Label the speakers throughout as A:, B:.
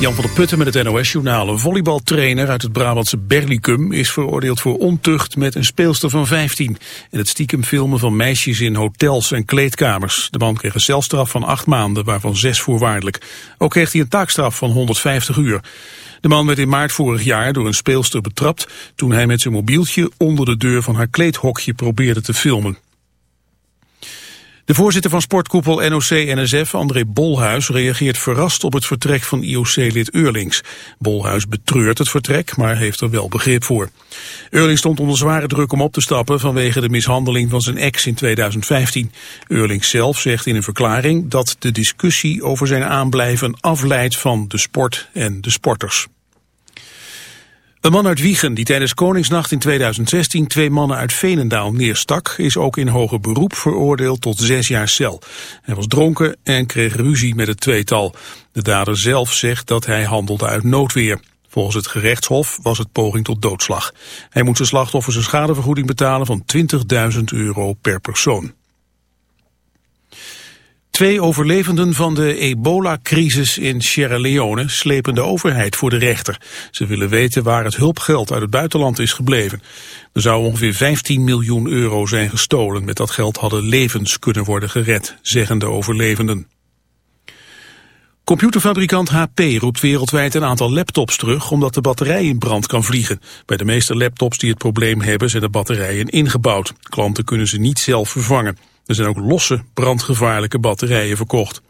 A: Jan van der Putten met het NOS-journaal. Een volleybaltrainer uit het Brabantse Berlicum is veroordeeld voor ontucht met een speelster van 15. En het stiekem filmen van meisjes in hotels en kleedkamers. De man kreeg een celstraf van acht maanden, waarvan zes voorwaardelijk. Ook kreeg hij een taakstraf van 150 uur. De man werd in maart vorig jaar door een speelster betrapt toen hij met zijn mobieltje onder de deur van haar kleedhokje probeerde te filmen. De voorzitter van sportkoepel NOC-NSF, André Bolhuis, reageert verrast op het vertrek van IOC-lid Eurlings. Bolhuis betreurt het vertrek, maar heeft er wel begrip voor. Eurlings stond onder zware druk om op te stappen vanwege de mishandeling van zijn ex in 2015. Eurlings zelf zegt in een verklaring dat de discussie over zijn aanblijven afleidt van de sport en de sporters. Een man uit Wiegen die tijdens Koningsnacht in 2016 twee mannen uit Venendaal neerstak, is ook in hoger beroep veroordeeld tot zes jaar cel. Hij was dronken en kreeg ruzie met het tweetal. De dader zelf zegt dat hij handelde uit noodweer. Volgens het gerechtshof was het poging tot doodslag. Hij moet zijn slachtoffers een schadevergoeding betalen van 20.000 euro per persoon. Twee overlevenden van de ebola-crisis in Sierra Leone slepen de overheid voor de rechter. Ze willen weten waar het hulpgeld uit het buitenland is gebleven. Er zou ongeveer 15 miljoen euro zijn gestolen. Met dat geld hadden levens kunnen worden gered, zeggen de overlevenden. Computerfabrikant HP roept wereldwijd een aantal laptops terug omdat de batterij in brand kan vliegen. Bij de meeste laptops die het probleem hebben zijn de batterijen ingebouwd. Klanten kunnen ze niet zelf vervangen. Er zijn ook losse brandgevaarlijke batterijen verkocht.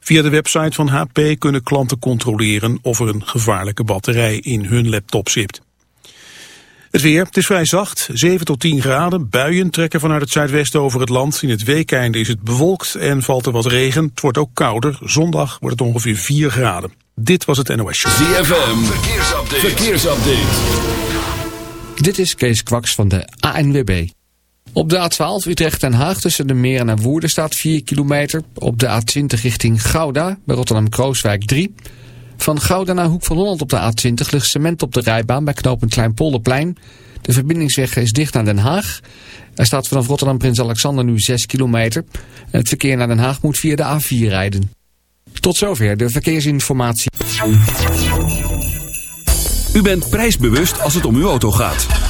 A: Via de website van HP kunnen klanten controleren of er een gevaarlijke batterij in hun laptop zit. Het weer, het is vrij zacht, 7 tot 10 graden. Buien trekken vanuit het zuidwesten over het land. In het weekeinde is het bewolkt en valt er wat regen. Het wordt ook kouder. Zondag wordt het ongeveer 4 graden. Dit was het NOS Show.
B: ZFM, verkeersupdate. verkeersupdate.
C: Dit is Kees Kwaks van de ANWB. Op de A12 Utrecht-Den Haag tussen de Meren en Woerden staat 4 kilometer. Op de A20 richting Gouda bij Rotterdam-Krooswijk 3. Van Gouda naar Hoek van Holland op de A20 ligt cement op de rijbaan bij knooppunt Kleinpolderplein. De verbindingsweg is dicht naar Den Haag. Er staat vanaf Rotterdam-Prins Alexander nu 6 kilometer. Het verkeer naar Den Haag moet via de A4 rijden. Tot zover de verkeersinformatie.
D: U bent prijsbewust als het om uw auto gaat.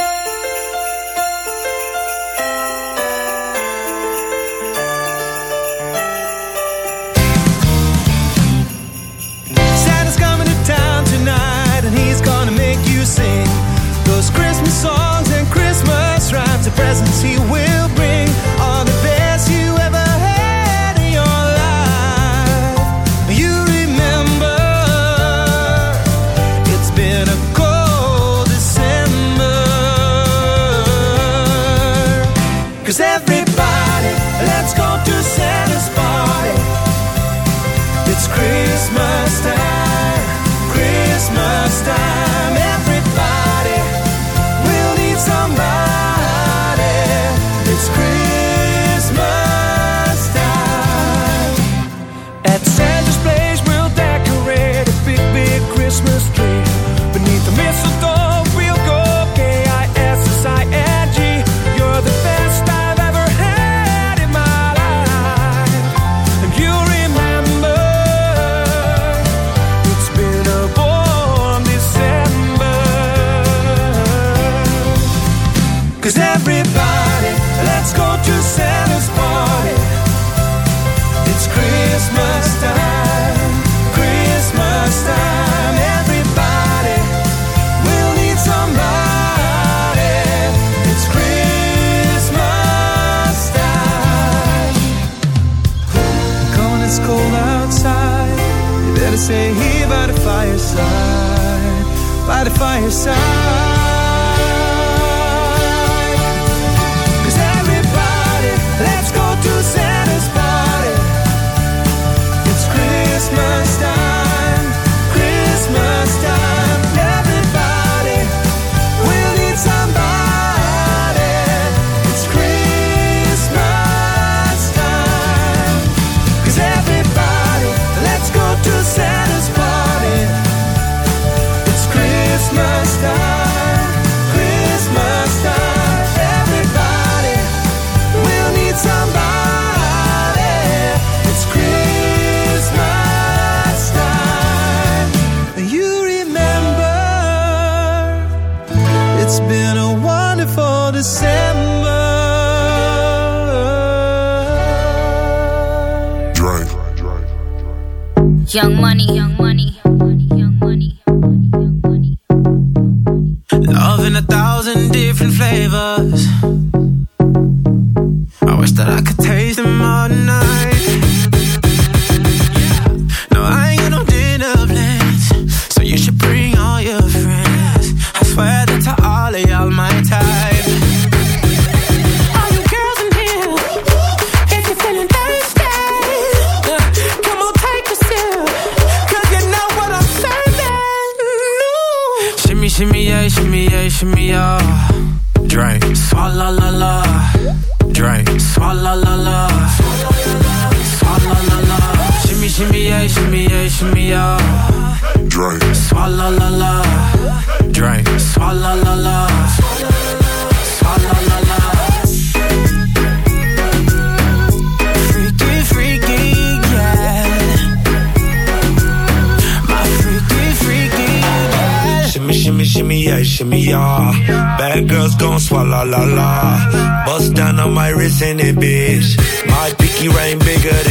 E: gon' swallow la la. Bust down on my wrist in it, bitch. My picky ring bigger than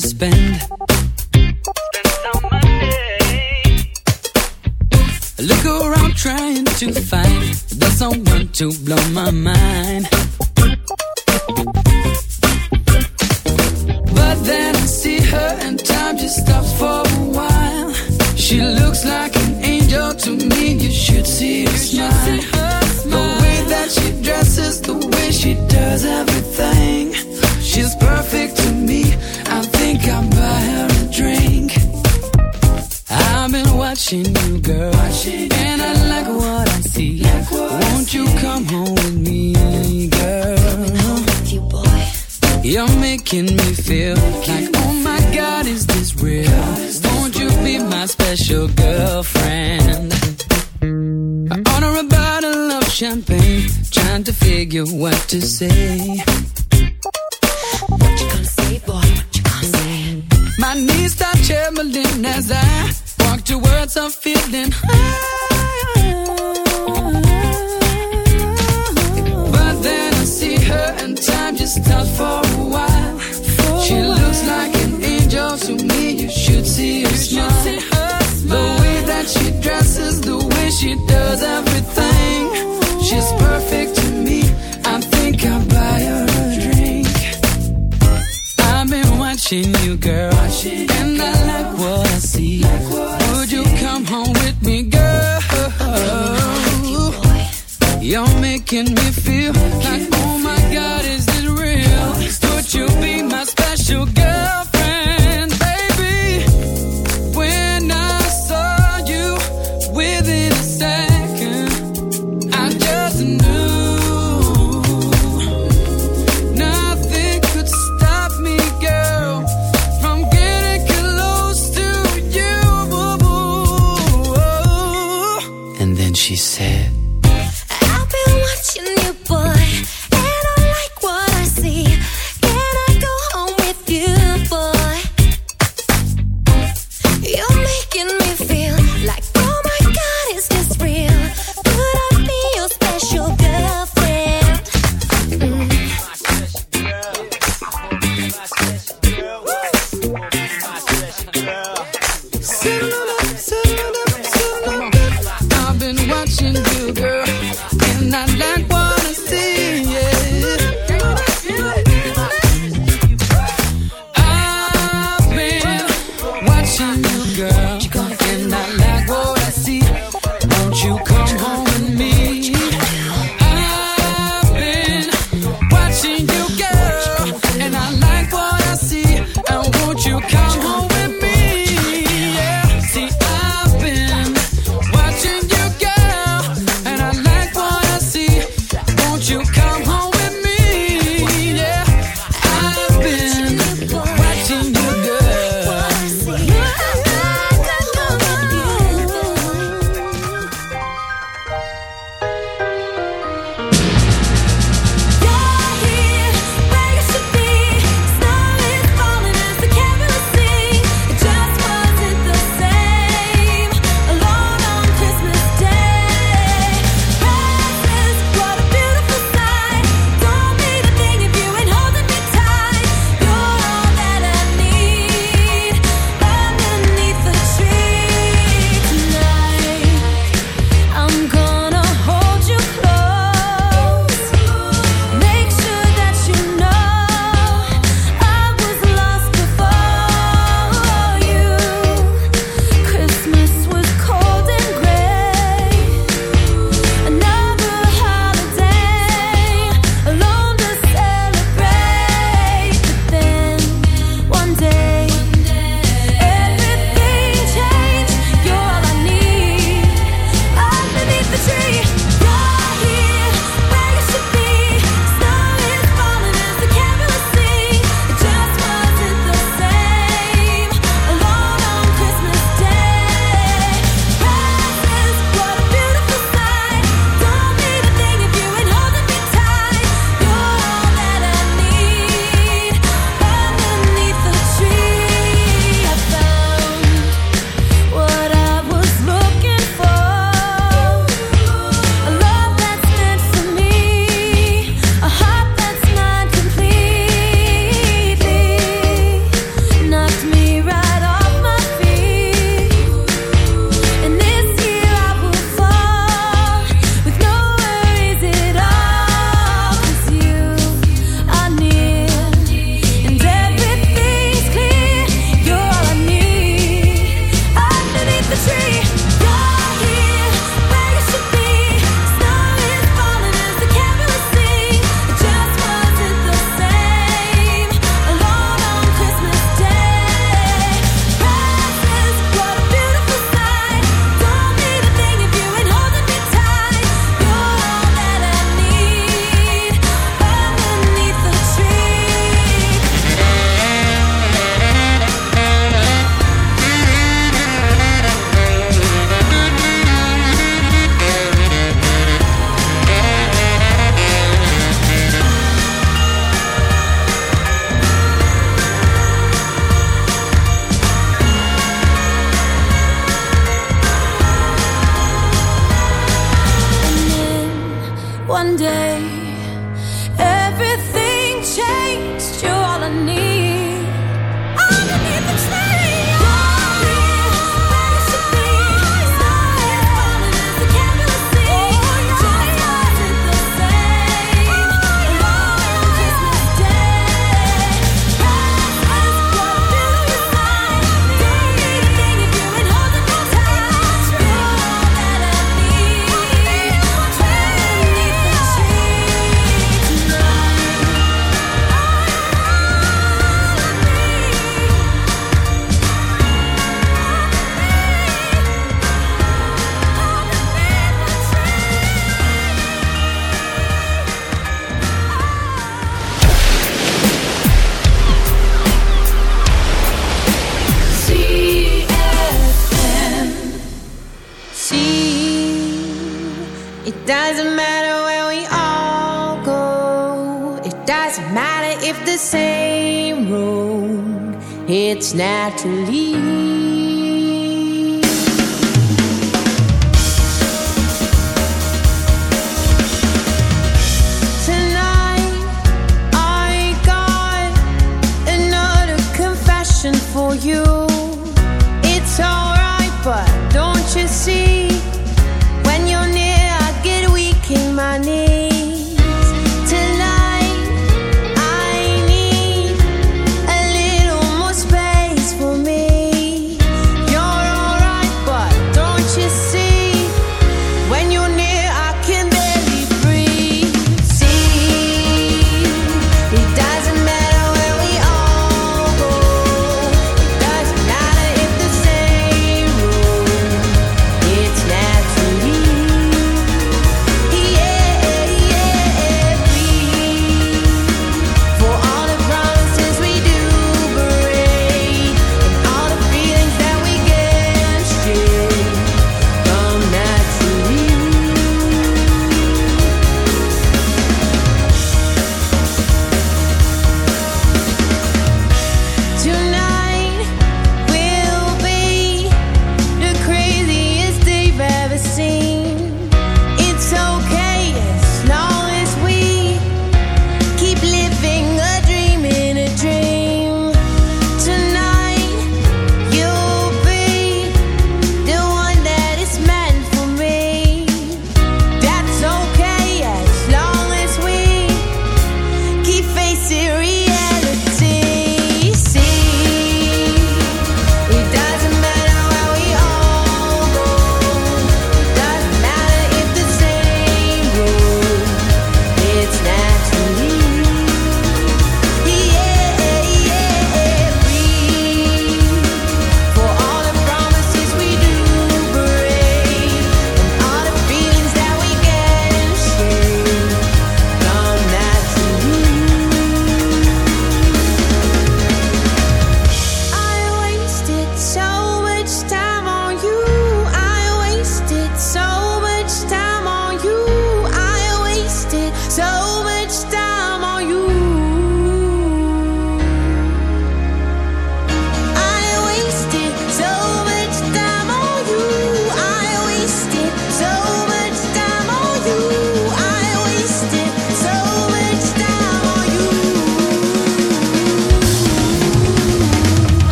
F: to spend. Look around trying to find the someone to blow my mind.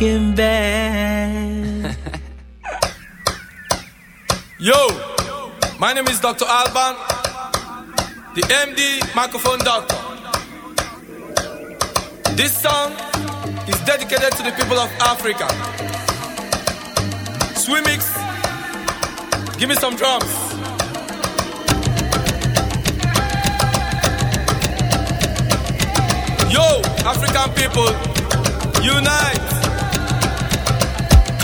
G: Fucking bad.
H: Yo, my name is Dr. Alban, the MD microphone doctor. This song is dedicated to the people of Africa. Swemix, give me some drums. Yo, African people, unite.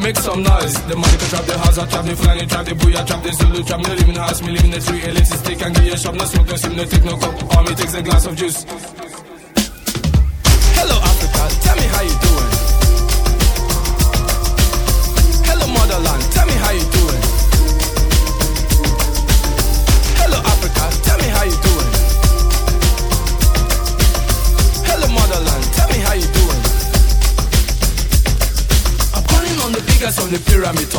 H: Make some noise. The money can trap the house, I trap the flying, trap the booyah, trap the Zulu, trap me, live in the house, me live in the street, elitist, stick and you a shop, no smoke, no sim, no take no cup. Me takes a glass of juice. Pyramid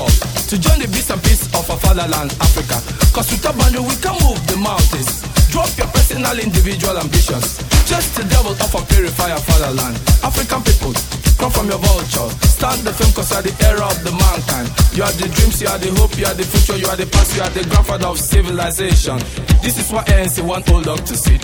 H: to join the beast and peace of our fatherland, Africa. Cause with a boundary we can move the mountains. Drop your personal, individual ambitions. Just the devil of a purifier fatherland. African people, come from your vulture. Start the film cause you are the era of the mankind. You are the dreams, you are the hope, you are the future, you are the past, you are the grandfather of civilization. This is what ANC want old dog to sit.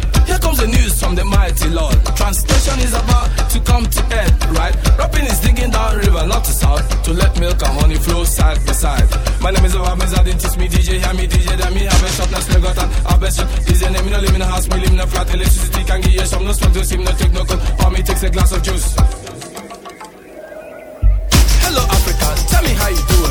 H: Comes the news from the mighty Lord. Translation is about to come to end, right? Rapping is digging down river, not to south, to let milk and honey flow side by side. My name is Obamiz, I didn't teach me DJ, hear me DJ, then me have a shop, now still got an have a shop. DJ name, me no live in a house, me live in a flat, electricity can give you some, no smoke, no steam, no take no cold, or me takes a glass of juice. Hello Africa, tell me how you doing.